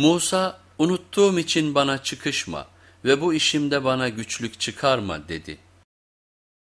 Musa unuttuğum için bana çıkışma ve bu işimde bana güçlük çıkarma dedi.